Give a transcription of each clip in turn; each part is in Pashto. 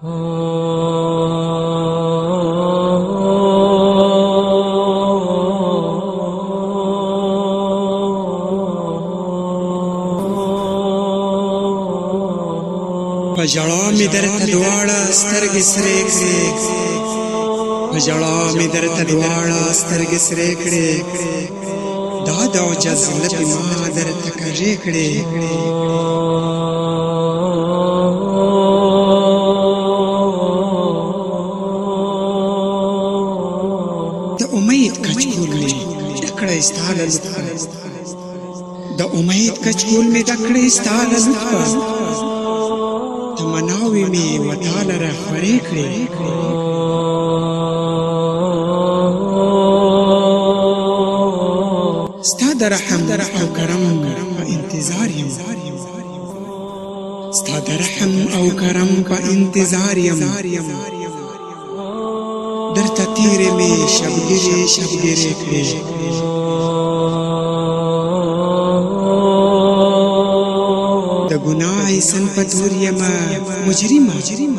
په جړا می درته دواړه سترګې سرې کړې په جړا می درته دواړه سترګې سرې کړې دا د او جزلت ما درته کړې کړې امید کچکول می دکړې ستاله لطفه د امید کچکول می دکړې ستاله لطفه تمناوي می وتعالى را خوري کړې ستا در رحم او کرم په انتظار یم ستا در رحم او کرم په انتظار یم درته تیرې مې شبګرې شبګرې کړې د ګناه ایسن پتور یما مجرم مجرم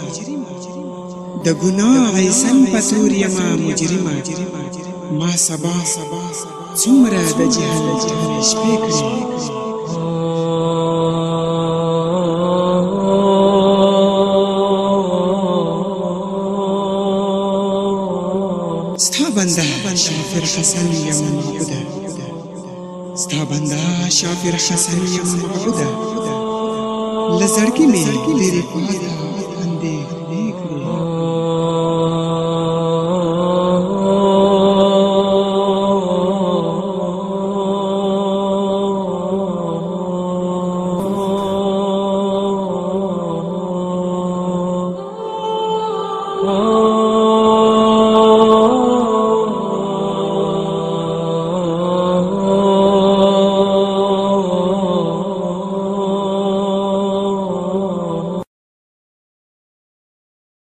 د ګناه ایسن پتور یما مجرم ما سبا سبا څومره د جهل جهل شپې کړې ستا بنده شافر حسن یم معبوده ستا بنده شافر حسن یم معبوده لزرگی می دیری قواتا اندیک